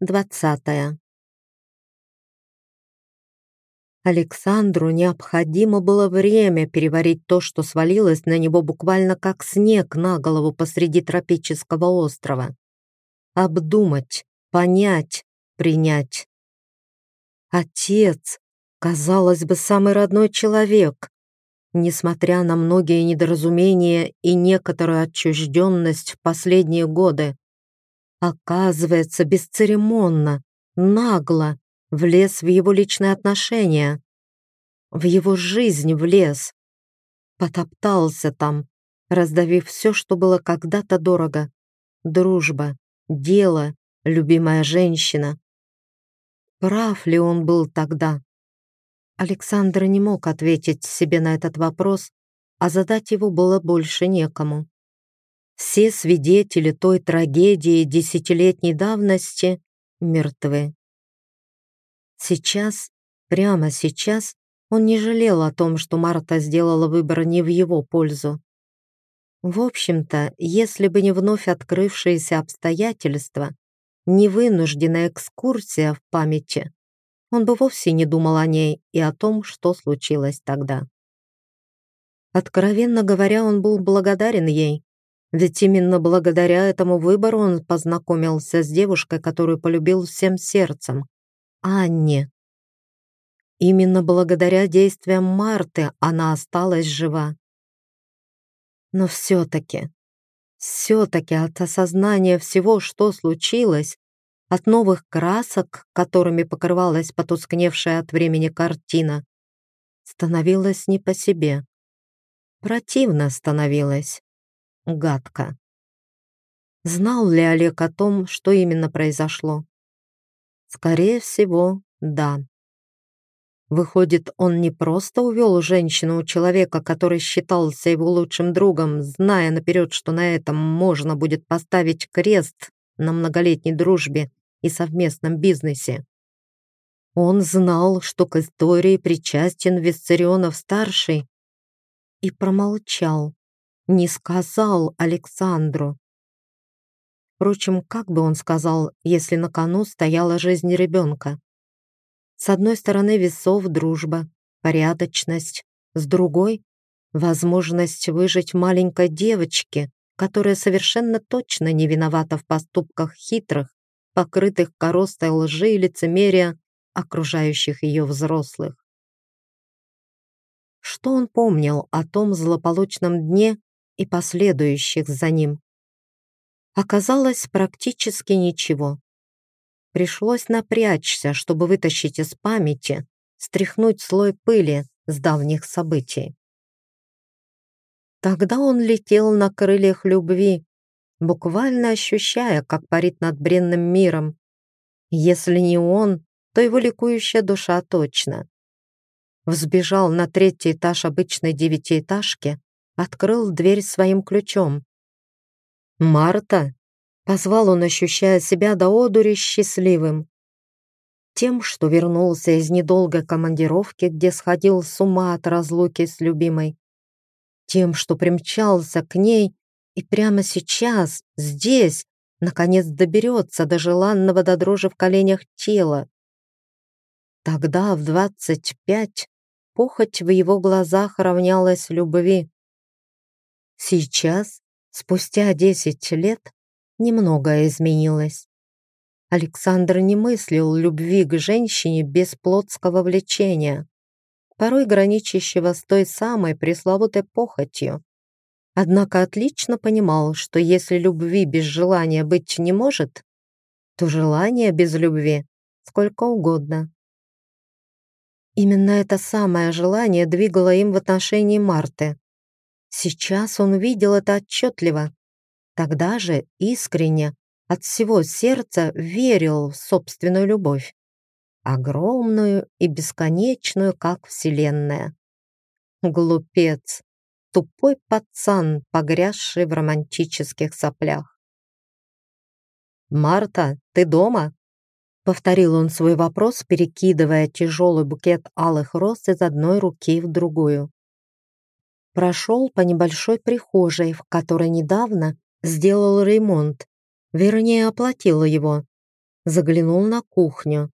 двадцатая. Александру необходимо было время переварить то, что свалилось на него буквально как снег на голову посреди тропического острова. Обдумать, понять, принять. Отец, казалось бы, самый родной человек, несмотря на многие недоразумения и некоторую отчужденность в последние годы. Оказывается, бесцеремонно, нагло влез в его личные отношения, в его жизнь влез, потоптался там, раздавив все, что было когда-то дорого. Дружба, дело, любимая женщина. Прав ли он был тогда? Александр не мог ответить себе на этот вопрос, а задать его было больше некому. Все свидетели той трагедии десятилетней давности мертвы. Сейчас, прямо сейчас, он не жалел о том, что Марта сделала выбор не в его пользу. В общем-то, если бы не вновь открывшиеся обстоятельства, не вынужденная экскурсия в памяти, он бы вовсе не думал о ней и о том, что случилось тогда. Откровенно говоря, он был благодарен ей, ведь именно благодаря этому выбору он познакомился с девушкой, которую полюбил всем сердцем — Анне. Именно благодаря действиям Марты она осталась жива. Но все-таки, все-таки от осознания всего, что случилось, от новых красок, которыми покрывалась потускневшая от времени картина, становилось не по себе. Противно становилось. Гадко. Знал ли Олег о том, что именно произошло? Скорее всего, да. Выходит, он не просто увел женщину у человека, который считался его лучшим другом, зная наперед, что на этом можно будет поставить крест на многолетней дружбе, и совместном бизнесе. Он знал, что к истории причастен Виссарионов-старший, и промолчал, не сказал Александру. Впрочем, как бы он сказал, если на кону стояла жизнь ребенка? С одной стороны весов дружба, порядочность, с другой — возможность выжить маленькой девочке, которая совершенно точно не виновата в поступках хитрых покрытых коростой лжи и лицемерия окружающих ее взрослых. Что он помнил о том злополучном дне и последующих за ним? Оказалось практически ничего. Пришлось напрячься, чтобы вытащить из памяти, стряхнуть слой пыли с давних событий. Тогда он летел на крыльях любви, буквально ощущая, как парит над бренным миром. Если не он, то его ликующая душа точно. Взбежал на третий этаж обычной девятиэтажки, открыл дверь своим ключом. «Марта!» — позвал он, ощущая себя до одури счастливым. Тем, что вернулся из недолгой командировки, где сходил с ума от разлуки с любимой. Тем, что примчался к ней и прямо сейчас, здесь, наконец доберется до желанного до дрожи в коленях тела. Тогда, в двадцать пять, похоть в его глазах равнялась любви. Сейчас, спустя десять лет, немногое изменилось. Александр не мыслил любви к женщине без плотского влечения, порой граничащего с той самой пресловутой похотью. Однако отлично понимал, что если любви без желания быть не может, то желание без любви сколько угодно. Именно это самое желание двигало им в отношении Марты. Сейчас он видел это отчетливо. Тогда же искренне, от всего сердца верил в собственную любовь. Огромную и бесконечную, как Вселенная. Глупец тупой пацан, погрязший в романтических соплях. «Марта, ты дома?» Повторил он свой вопрос, перекидывая тяжелый букет алых роз из одной руки в другую. Прошел по небольшой прихожей, в которой недавно сделал ремонт, вернее, оплатил его. заглянул на кухню.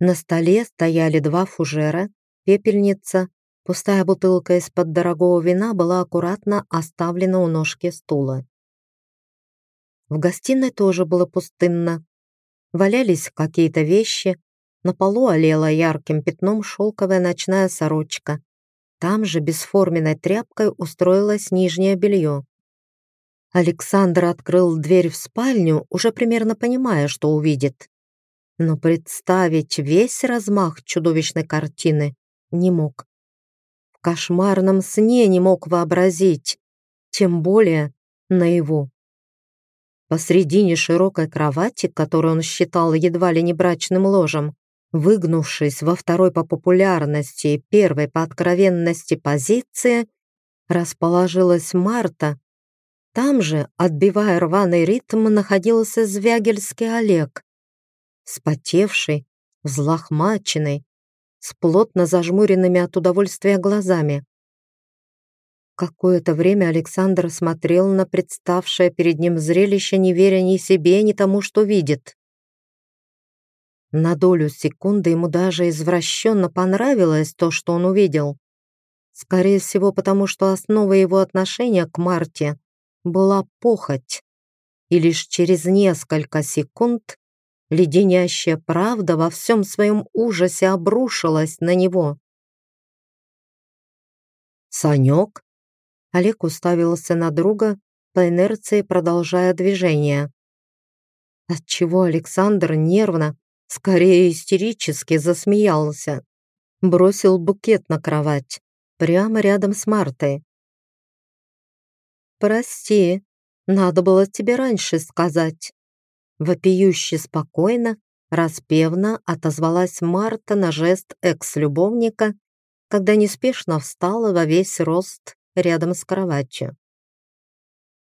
На столе стояли два фужера, пепельница, пустая бутылка из-под дорогого вина была аккуратно оставлена у ножки стула. В гостиной тоже было пустынно. Валялись какие-то вещи, на полу олела ярким пятном шелковая ночная сорочка. Там же бесформенной тряпкой устроилось нижнее белье. Александр открыл дверь в спальню, уже примерно понимая, что увидит. Но представить весь размах чудовищной картины не мог. В кошмарном сне не мог вообразить, тем более наяву. Посредине широкой кровати, которую он считал едва ли не брачным ложем, выгнувшись во второй по популярности и первой по откровенности позиции, расположилась Марта там же, отбивая рваный ритм, находился Звягельский Олег. Спотевший, взлохмаченный, с плотно зажмуренными от удовольствия глазами. Какое-то время Александр смотрел на представшее перед ним зрелище, не веря ни себе, ни тому, что видит. На долю секунды ему даже извращенно понравилось то, что он увидел. Скорее всего, потому что основа его отношения к Марте была похоть, и лишь через несколько секунд леденящая правда во всем своем ужасе обрушилась на него. «Санек?» Олег уставился на друга, по инерции продолжая движение. Отчего Александр нервно, скорее истерически засмеялся. Бросил букет на кровать, прямо рядом с Мартой. «Прости, надо было тебе раньше сказать». Вопиюще спокойно, распевно отозвалась Марта на жест экс-любовника, когда неспешно встала во весь рост рядом с кроватью.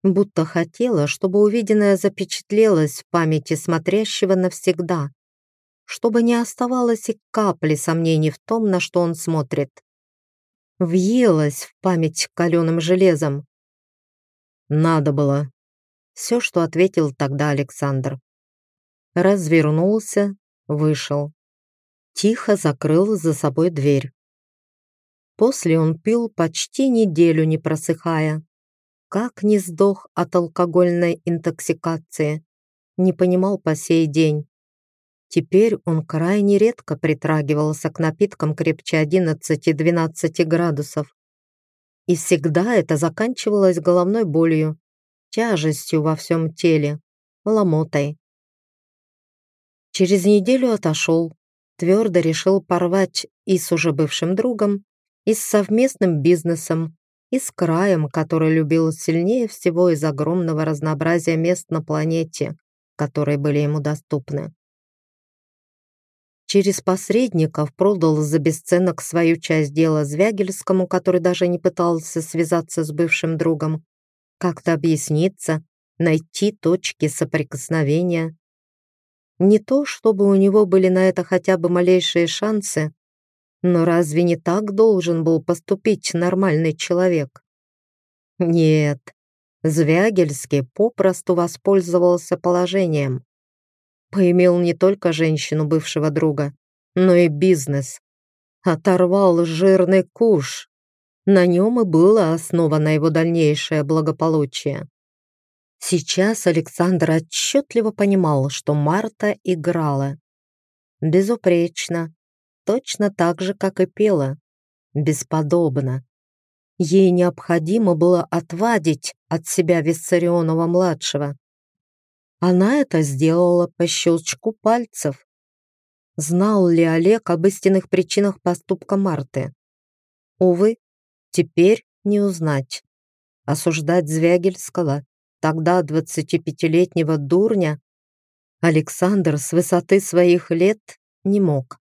Будто хотела, чтобы увиденное запечатлелось в памяти смотрящего навсегда, чтобы не оставалось и капли сомнений в том, на что он смотрит. Въелась в память каленым железом, надо было. Все, что ответил тогда Александр. Развернулся, вышел. Тихо закрыл за собой дверь. После он пил почти неделю, не просыхая. Как не сдох от алкогольной интоксикации, не понимал по сей день. Теперь он крайне редко притрагивался к напиткам крепче 11-12 градусов. И всегда это заканчивалось головной болью, тяжестью во всем теле, ломотой. Через неделю отошел, твердо решил порвать и с уже бывшим другом, и с совместным бизнесом, и с краем, который любил сильнее всего из огромного разнообразия мест на планете, которые были ему доступны через посредников продал за бесценок свою часть дела Звягельскому, который даже не пытался связаться с бывшим другом, как-то объясниться, найти точки соприкосновения. Не то, чтобы у него были на это хотя бы малейшие шансы, но разве не так должен был поступить нормальный человек? Нет, Звягельский попросту воспользовался положением поимел не только женщину бывшего друга, но и бизнес. Оторвал жирный куш. На нем и было основано его дальнейшее благополучие. Сейчас Александр отчетливо понимал, что Марта играла. Безупречно, точно так же, как и пела. Бесподобно. Ей необходимо было отвадить от себя Виссарионова-младшего. Она это сделала по щелчку пальцев. Знал ли Олег об истинных причинах поступка Марты? Увы, теперь не узнать. Осуждать Звягельского, тогда 25-летнего дурня, Александр с высоты своих лет не мог.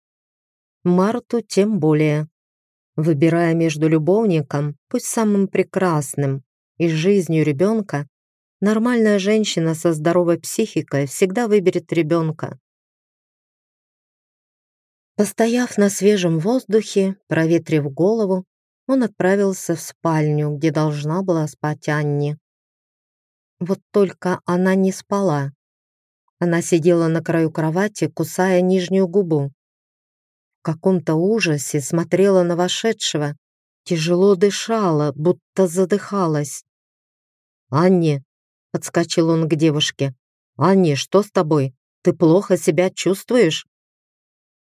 Марту тем более. Выбирая между любовником, пусть самым прекрасным, и жизнью ребенка, Нормальная женщина со здоровой психикой всегда выберет ребенка. Постояв на свежем воздухе, проветрив голову, он отправился в спальню, где должна была спать Анни. Вот только она не спала. Она сидела на краю кровати, кусая нижнюю губу. В каком-то ужасе смотрела на вошедшего, тяжело дышала, будто задыхалась. «Анне!» — подскочил он к девушке. «Анне, что с тобой? Ты плохо себя чувствуешь?»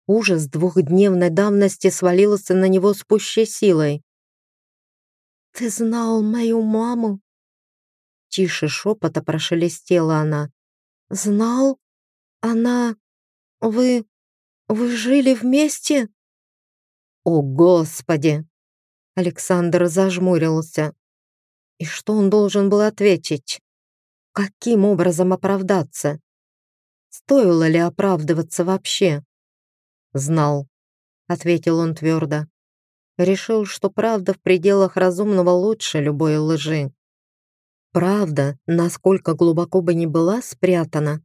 Ужас двухдневной давности свалился на него с пущей силой. «Ты знал мою маму?» Тише шепота прошелестела она. «Знал? Она... Вы... Вы жили вместе?» «О, Господи!» Александр зажмурился. И что он должен был ответить? Каким образом оправдаться? Стоило ли оправдываться вообще? «Знал», — ответил он твердо. Решил, что правда в пределах разумного лучше любой лжи. Правда, насколько глубоко бы ни была спрятана,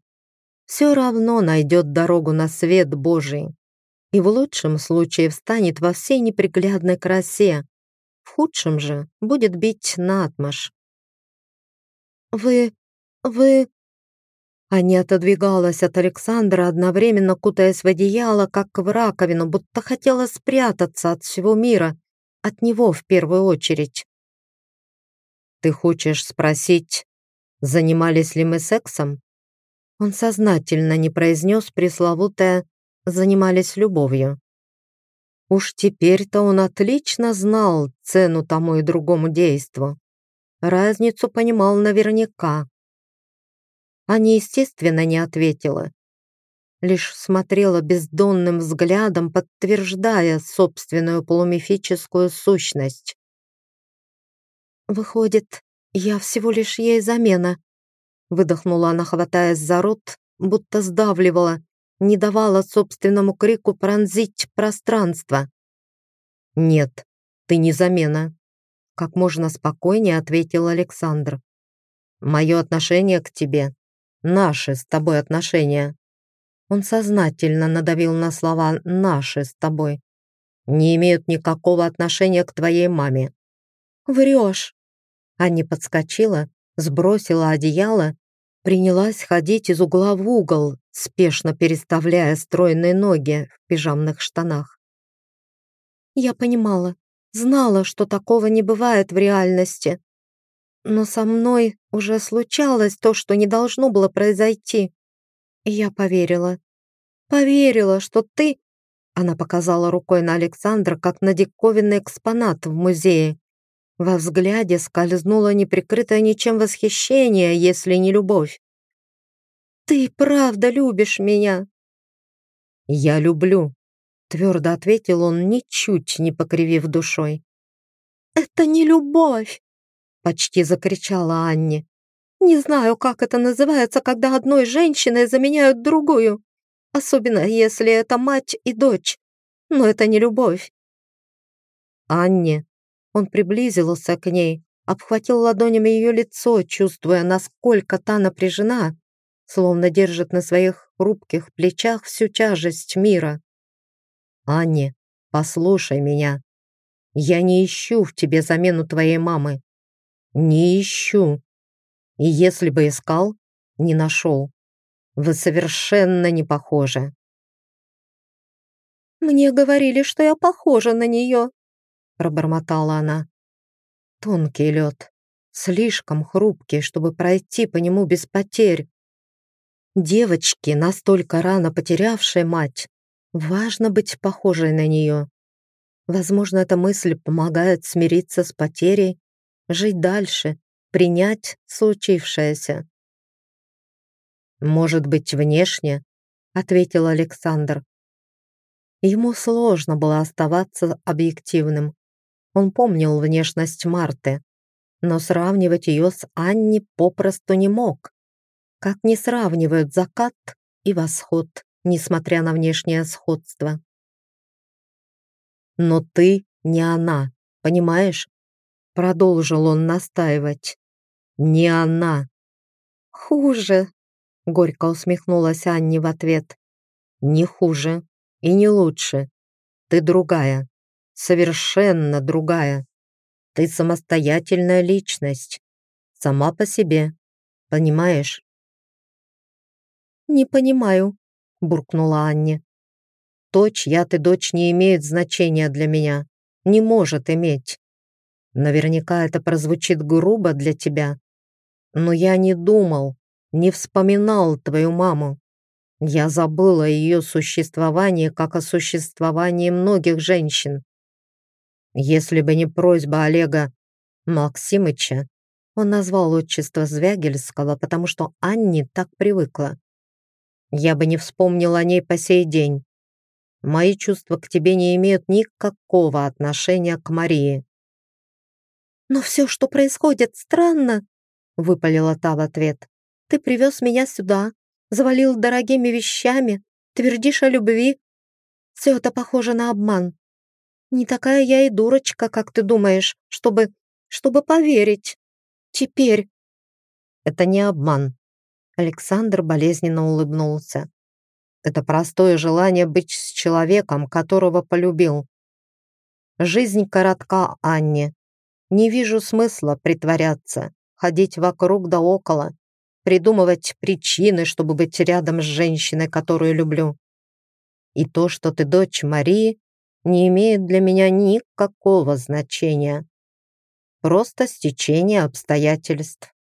все равно найдет дорогу на свет Божий и в лучшем случае встанет во всей неприглядной красе, в худшем же будет бить наотмашь. «Вы... вы...» А не отодвигалась от Александра, одновременно кутаясь в одеяло, как в раковину, будто хотела спрятаться от всего мира, от него в первую очередь. «Ты хочешь спросить, занимались ли мы сексом?» Он сознательно не произнес пресловутое «занимались любовью». Уж теперь-то он отлично знал цену тому и другому действу. Разницу понимал наверняка. Аня, естественно, не ответила. Лишь смотрела бездонным взглядом, подтверждая собственную полумифическую сущность. «Выходит, я всего лишь ей замена», выдохнула она, хватаясь за рот, будто сдавливала, не давала собственному крику пронзить пространство. «Нет, ты не замена», — как можно спокойнее ответил Александр. «Мое отношение к тебе, наши с тобой отношения». Он сознательно надавил на слова «наши с тобой», не имеют никакого отношения к твоей маме. «Врешь!» Аня подскочила, сбросила одеяло принялась ходить из угла в угол, спешно переставляя стройные ноги в пижамных штанах. Я понимала, знала, что такого не бывает в реальности. Но со мной уже случалось то, что не должно было произойти. Я поверила. Поверила, что ты... Она показала рукой на Александра, как на диковинный экспонат в музее. Во взгляде скользнуло неприкрытое ничем восхищение, если не любовь. «Ты правда любишь меня?» «Я люблю», — твердо ответил он, ничуть не покривив душой. «Это не любовь!» — почти закричала Анне. «Не знаю, как это называется, когда одной женщиной заменяют другую, особенно если это мать и дочь, но это не любовь». «Анне», он приблизился к ней, обхватил ладонями ее лицо, чувствуя, насколько та напряжена, словно держит на своих хрупких плечах всю тяжесть мира. «Анне, послушай меня. Я не ищу в тебе замену твоей мамы. Не ищу. И если бы искал, не нашел. Вы совершенно не похожи». «Мне говорили, что я похожа на нее», пробормотала она. Тонкий лед, слишком хрупкий, чтобы пройти по нему без потерь. Девочке, настолько рано потерявшей мать, важно быть похожей на нее. Возможно, эта мысль помогает смириться с потерей, жить дальше, принять случившееся. «Может быть, внешне?» — ответил Александр. Ему сложно было оставаться объективным. Он помнил внешность Марты, но сравнивать ее с Анни попросту не мог. Как не сравнивают закат и восход, несмотря на внешнее сходство. «Но ты не она, понимаешь?» Продолжил он настаивать. «Не она!» «Хуже!» Горько усмехнулась Анни в ответ. «Не хуже и не лучше. Ты другая совершенно другая. Ты самостоятельная личность, сама по себе, понимаешь? «Не понимаю», — буркнула Анне. «То, чья ты дочь, не имеет значения для меня. Не может иметь. Наверняка это прозвучит грубо для тебя. Но я не думал, не вспоминал твою маму. Я забыла ее существовании, как о существовании многих женщин. Если бы не просьба Олега Максимыча, он назвал отчество Звягельского, потому что Анне так привыкла. Я бы не вспомнил о ней по сей день. Мои чувства к тебе не имеют никакого отношения к Марии. «Но все, что происходит, странно», — выпалила та в ответ. «Ты привез меня сюда, завалил дорогими вещами, твердишь о любви. Все это похоже на обман. Не такая я и дурочка, как ты думаешь, чтобы... чтобы поверить. Теперь...» «Это не обман», — Александр болезненно улыбнулся. «Это простое желание быть с человеком, которого полюбил. Жизнь коротка, Анне, не вижу смысла притворяться, ходить вокруг да около, придумывать причины, чтобы быть рядом с женщиной, которую люблю. И то, что ты дочь Марии, не имеет для меня никакого значения. Просто стечение обстоятельств.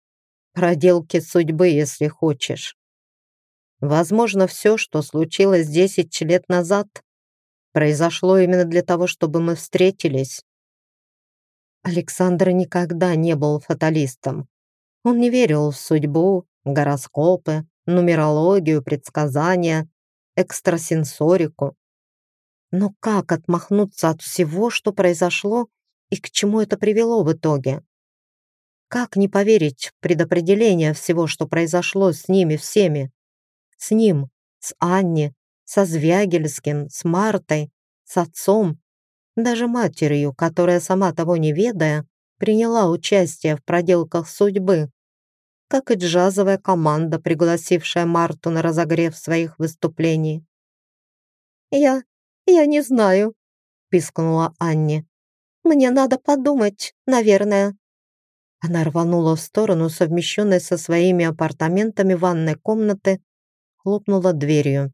Проделки судьбы, если хочешь. Возможно, все, что случилось 10 лет назад, произошло именно для того, чтобы мы встретились. Александр никогда не был фаталистом. Он не верил в судьбу, гороскопы, нумерологию, предсказания, экстрасенсорику. Но как отмахнуться от всего, что произошло и к чему это привело в итоге? Как не поверить в предопределение всего, что произошло с ними всеми? С ним, с Анни, со Звягельским, с Мартой, с отцом даже матерью, которая сама того не ведая, приняла участие в проделках судьбы, как и джазовая команда, пригласившая Марту на разогрев своих выступлений. «Я... я не знаю», — пискнула Анне. «Мне надо подумать, наверное». Она рванула в сторону, совмещенной со своими апартаментами ванной комнаты, хлопнула дверью.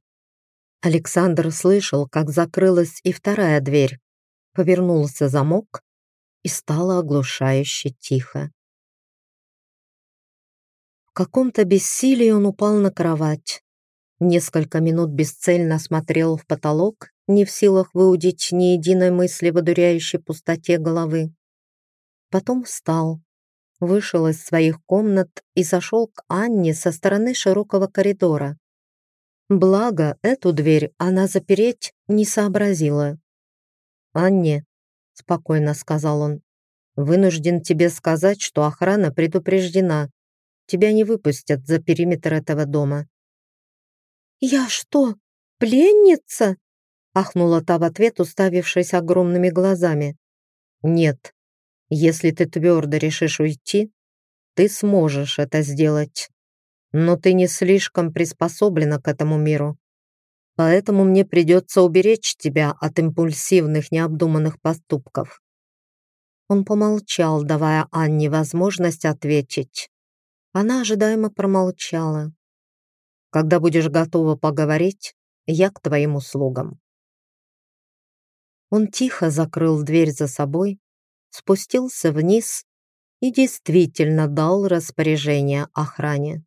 Александр слышал, как закрылась и вторая дверь повернулся замок и стало оглушающе тихо. В каком-то бессилии он упал на кровать. Несколько минут бесцельно смотрел в потолок, не в силах выудить ни единой мысли в одуряющей пустоте головы. Потом встал, вышел из своих комнат и зашел к Анне со стороны широкого коридора. Благо, эту дверь она запереть не сообразила. «Анне», — спокойно сказал он, «вынужден тебе сказать, что охрана предупреждена. Тебя не выпустят за периметр этого дома». «Я что, пленница?» — ахнула та в ответ, уставившись огромными глазами. «Нет, если ты твердо решишь уйти, ты сможешь это сделать. Но ты не слишком приспособлена к этому миру поэтому мне придется уберечь тебя от импульсивных необдуманных поступков». Он помолчал, давая Анне возможность ответить. Она ожидаемо промолчала. «Когда будешь готова поговорить, я к твоим услугам». Он тихо закрыл дверь за собой, спустился вниз и действительно дал распоряжение охране.